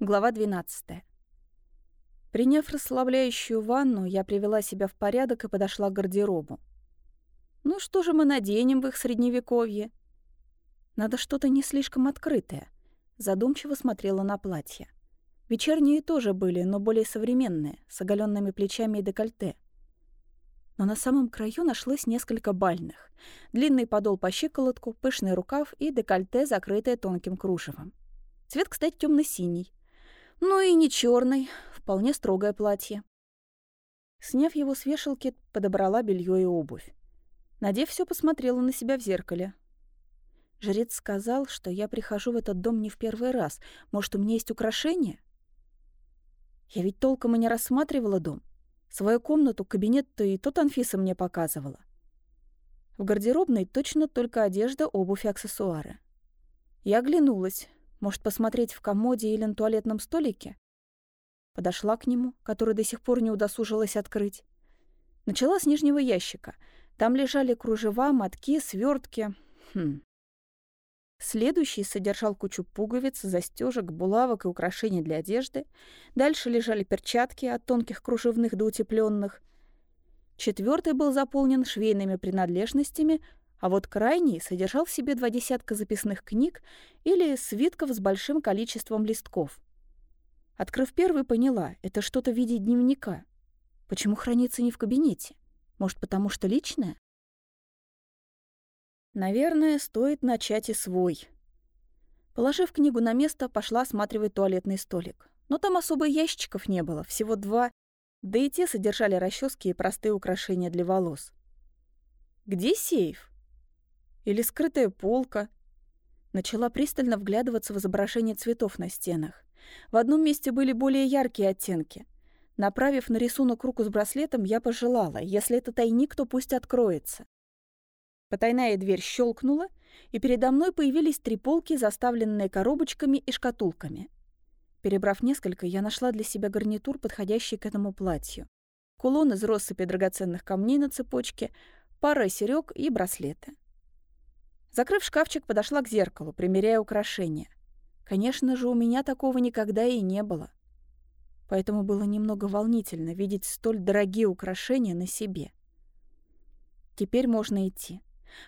Глава 12. Приняв расслабляющую ванну, я привела себя в порядок и подошла к гардеробу. Ну что же мы наденем в их средневековье? Надо что-то не слишком открытое. Задумчиво смотрела на платье. Вечерние тоже были, но более современные, с оголенными плечами и декольте. Но на самом краю нашлось несколько бальных. Длинный подол по щиколотку, пышный рукав и декольте, закрытое тонким кружевом. Цвет, кстати, темно синий ну и не черный, вполне строгое платье. Сняв его с вешалки, подобрала белье и обувь. Надев все, посмотрела на себя в зеркале. Жрец сказал, что я прихожу в этот дом не в первый раз. Может, у меня есть украшения? Я ведь толком и не рассматривала дом. Свою комнату, кабинет-то и тот Анфиса мне показывала. В гардеробной точно только одежда, обувь и аксессуары. Я оглянулась. Может, посмотреть в комоде или на туалетном столике? Подошла к нему, который до сих пор не удосужилась открыть. Начала с нижнего ящика. Там лежали кружева, мотки, свертки. Хм. Следующий содержал кучу пуговиц, застежек, булавок и украшений для одежды. Дальше лежали перчатки от тонких кружевных до утепленных. Четвертый был заполнен швейными принадлежностями, а вот крайний содержал в себе два десятка записных книг или свитков с большим количеством листков. Открыв первый, поняла, это что-то в виде дневника. Почему хранится не в кабинете? Может, потому что личное? Наверное, стоит начать и свой. Положив книгу на место, пошла осматривать туалетный столик. Но там особо ящичков не было, всего два, да и те содержали расчески и простые украшения для волос. Где сейф? Или скрытая полка. Начала пристально вглядываться в изображение цветов на стенах. В одном месте были более яркие оттенки. Направив на рисунок руку с браслетом, я пожелала, если это тайник, то пусть откроется. Потайная дверь щелкнула, и передо мной появились три полки, заставленные коробочками и шкатулками. Перебрав несколько, я нашла для себя гарнитур, подходящий к этому платью. Кулон из россыпи драгоценных камней на цепочке, пара серёг и браслеты. Закрыв шкафчик, подошла к зеркалу, примеряя украшения. Конечно же, у меня такого никогда и не было. Поэтому было немного волнительно видеть столь дорогие украшения на себе. Теперь можно идти.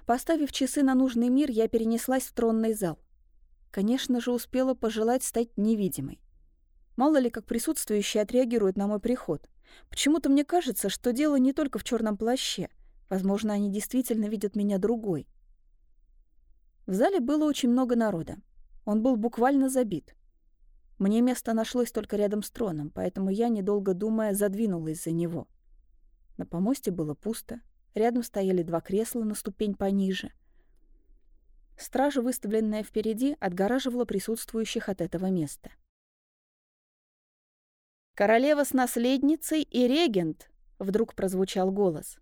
Поставив часы на нужный мир, я перенеслась в тронный зал. Конечно же, успела пожелать стать невидимой. Мало ли, как присутствующие отреагируют на мой приход. Почему-то мне кажется, что дело не только в черном плаще. Возможно, они действительно видят меня другой. В зале было очень много народа. Он был буквально забит. Мне место нашлось только рядом с троном, поэтому я, недолго думая, задвинулась за него. На помосте было пусто. Рядом стояли два кресла на ступень пониже. Стража, выставленная впереди, отгораживала присутствующих от этого места. «Королева с наследницей и регент!» — вдруг прозвучал голос.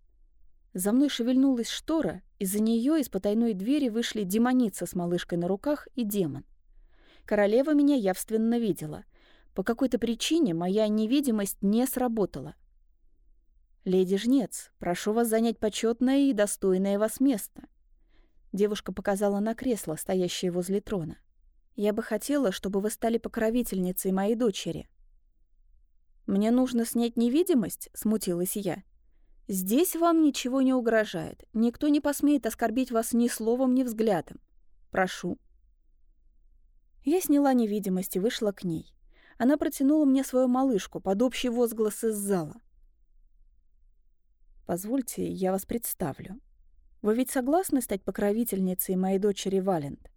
За мной шевельнулась штора, из-за нее из потайной двери вышли демоница с малышкой на руках и демон. Королева меня явственно видела. По какой-то причине моя невидимость не сработала. «Леди Жнец, прошу вас занять почетное и достойное вас место». Девушка показала на кресло, стоящее возле трона. «Я бы хотела, чтобы вы стали покровительницей моей дочери». «Мне нужно снять невидимость?» — смутилась я. Здесь вам ничего не угрожает. Никто не посмеет оскорбить вас ни словом, ни взглядом. Прошу». Я сняла невидимость и вышла к ней. Она протянула мне свою малышку под общий возглас из зала. «Позвольте, я вас представлю. Вы ведь согласны стать покровительницей моей дочери Валент?»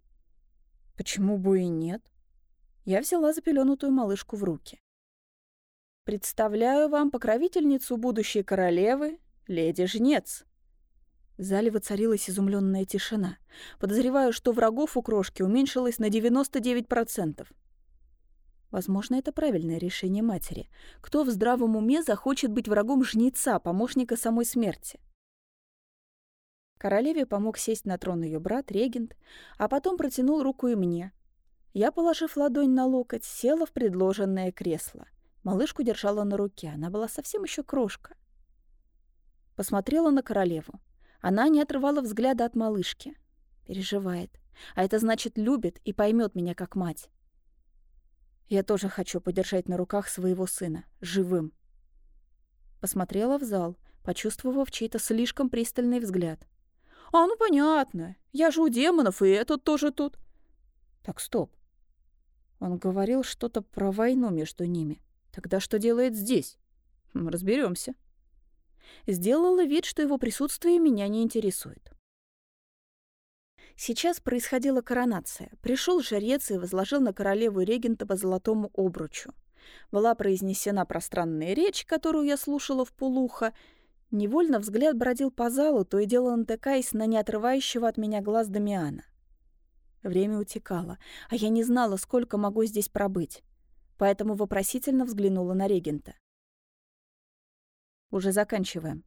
«Почему бы и нет?» Я взяла запеленутую малышку в руки. «Представляю вам покровительницу будущей королевы, леди Жнец». В зале воцарилась изумленная тишина. Подозреваю, что врагов у крошки уменьшилось на 99%. Возможно, это правильное решение матери. Кто в здравом уме захочет быть врагом жнеца, помощника самой смерти? Королеве помог сесть на трон ее брат, регент, а потом протянул руку и мне. Я, положив ладонь на локоть, села в предложенное кресло — Малышку держала на руке, она была совсем еще крошка. Посмотрела на королеву. Она не отрывала взгляда от малышки. Переживает. А это значит, любит и поймет меня как мать. Я тоже хочу подержать на руках своего сына, живым. Посмотрела в зал, почувствовав чей-то слишком пристальный взгляд. «А, ну понятно. Я же у демонов, и этот тоже тут». «Так, стоп. Он говорил что-то про войну между ними. Тогда что делает здесь? Разберемся. Сделала вид, что его присутствие меня не интересует. Сейчас происходила коронация. Пришел жрец и возложил на королеву регента по золотому обручу. Была произнесена пространная речь, которую я слушала в полухо. Невольно взгляд бродил по залу, то и дело натыкаясь на неотрывающего от меня глаз Дамиана. Время утекало, а я не знала, сколько могу здесь пробыть. Поэтому вопросительно взглянула на регента. «Уже заканчиваем.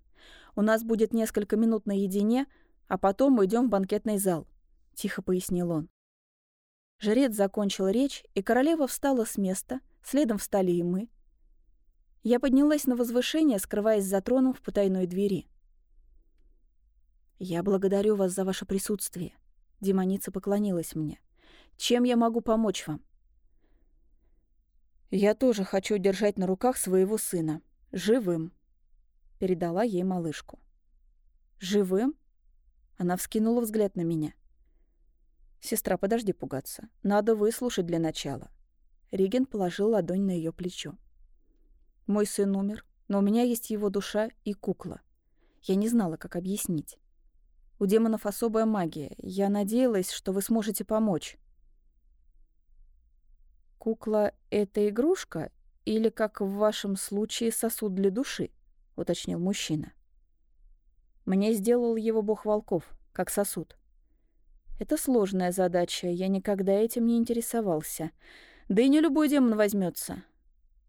У нас будет несколько минут наедине, а потом мы идем в банкетный зал», — тихо пояснил он. Жрец закончил речь, и королева встала с места, следом встали и мы. Я поднялась на возвышение, скрываясь за троном в потайной двери. «Я благодарю вас за ваше присутствие», — демоница поклонилась мне. «Чем я могу помочь вам?» «Я тоже хочу держать на руках своего сына. Живым», — передала ей малышку. «Живым?» Она вскинула взгляд на меня. «Сестра, подожди пугаться. Надо выслушать для начала». Риген положил ладонь на ее плечо. «Мой сын умер, но у меня есть его душа и кукла. Я не знала, как объяснить. У демонов особая магия. Я надеялась, что вы сможете помочь». «Кукла — это игрушка или, как в вашем случае, сосуд для души?» — уточнил мужчина. «Мне сделал его бог волков, как сосуд. Это сложная задача, я никогда этим не интересовался. Да и не любой демон возьмется.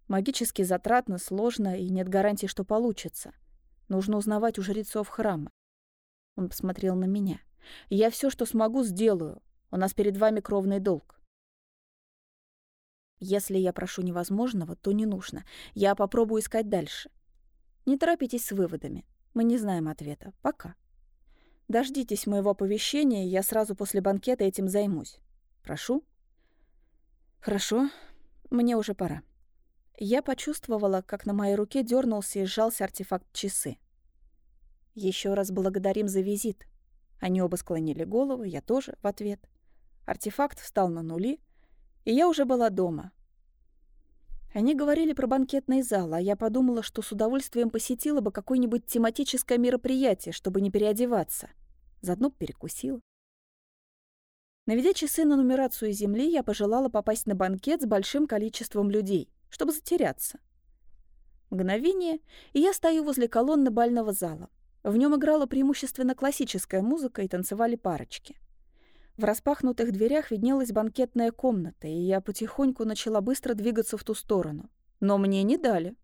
Магически затратно, сложно, и нет гарантии, что получится. Нужно узнавать у жрецов храма. Он посмотрел на меня. «Я все, что смогу, сделаю. У нас перед вами кровный долг». Если я прошу невозможного, то не нужно. Я попробую искать дальше. Не торопитесь с выводами. Мы не знаем ответа. Пока. Дождитесь моего оповещения, я сразу после банкета этим займусь. Прошу. Хорошо. Мне уже пора. Я почувствовала, как на моей руке дернулся и сжался артефакт часы. Еще раз благодарим за визит». Они оба склонили головы, я тоже в ответ. Артефакт встал на нули, и я уже была дома. Они говорили про банкетный зал, а я подумала, что с удовольствием посетила бы какое-нибудь тематическое мероприятие, чтобы не переодеваться. Заодно перекусила. Наведя часы на нумерацию Земли, я пожелала попасть на банкет с большим количеством людей, чтобы затеряться. Мгновение, и я стою возле колонны бального зала. В нем играла преимущественно классическая музыка и танцевали парочки. В распахнутых дверях виднелась банкетная комната, и я потихоньку начала быстро двигаться в ту сторону. Но мне не дали.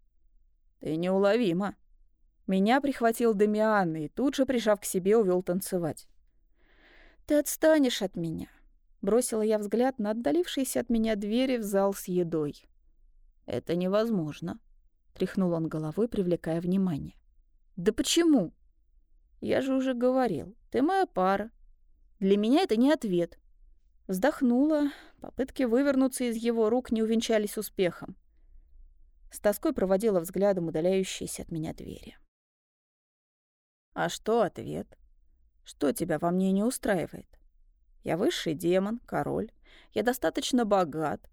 «Ты неуловима». Меня прихватил Дамиан и тут же, прижав к себе, увел танцевать. «Ты отстанешь от меня», — бросила я взгляд на отдалившиеся от меня двери в зал с едой. «Это невозможно», — тряхнул он головой, привлекая внимание. «Да почему?» Я же уже говорил, ты моя пара. Для меня это не ответ. Вздохнула. Попытки вывернуться из его рук не увенчались успехом. С тоской проводила взглядом удаляющиеся от меня двери. А что ответ? Что тебя во мне не устраивает? Я высший демон, король. Я достаточно богат.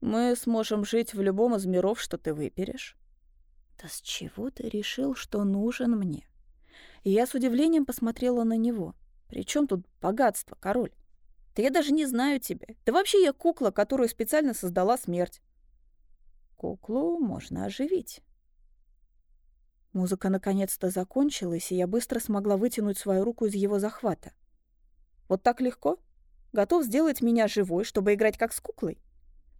Мы сможем жить в любом из миров, что ты выберешь. Да с чего ты решил, что нужен мне? И я с удивлением посмотрела на него. «При чем тут богатство, король? Да я даже не знаю тебя. Да вообще я кукла, которую специально создала смерть». «Куклу можно оживить». Музыка наконец-то закончилась, и я быстро смогла вытянуть свою руку из его захвата. «Вот так легко? Готов сделать меня живой, чтобы играть как с куклой?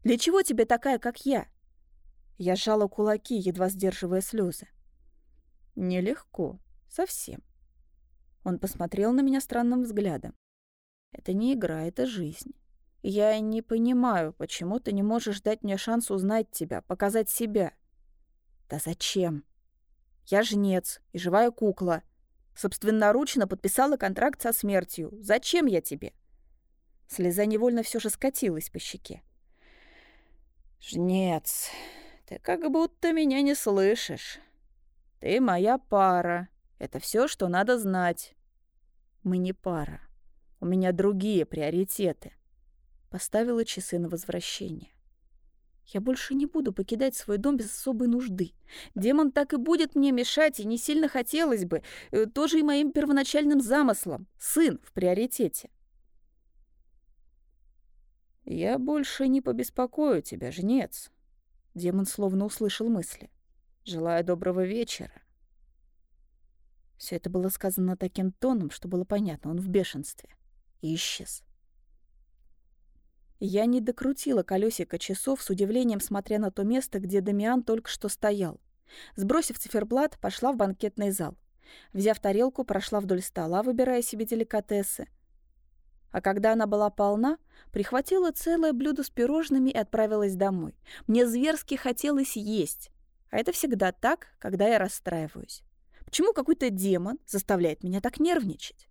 Для чего тебе такая, как я?» Я сжала кулаки, едва сдерживая слезы. «Нелегко», Совсем. Он посмотрел на меня странным взглядом. Это не игра, это жизнь. Я не понимаю, почему ты не можешь дать мне шанс узнать тебя, показать себя. Да зачем? Я жнец и живая кукла. Собственноручно подписала контракт со смертью. Зачем я тебе? Слеза невольно все же скатилась по щеке. «Жнец, ты как будто меня не слышишь. Ты моя пара. Это все, что надо знать». «Мы не пара. У меня другие приоритеты». Поставила часы на возвращение. Я больше не буду покидать свой дом без особой нужды. Демон так и будет мне мешать, и не сильно хотелось бы. Э, тоже и моим первоначальным замыслом. Сын в приоритете. «Я больше не побеспокою тебя, жнец». Демон словно услышал мысли. «Желаю доброго вечера». Все это было сказано таким тоном, что было понятно, он в бешенстве. И исчез. Я не докрутила колесико часов с удивлением, смотря на то место, где Дамиан только что стоял. Сбросив циферблат, пошла в банкетный зал. Взяв тарелку, прошла вдоль стола, выбирая себе деликатесы. А когда она была полна, прихватила целое блюдо с пирожными и отправилась домой. Мне зверски хотелось есть. А это всегда так, когда я расстраиваюсь. Почему какой-то демон заставляет меня так нервничать?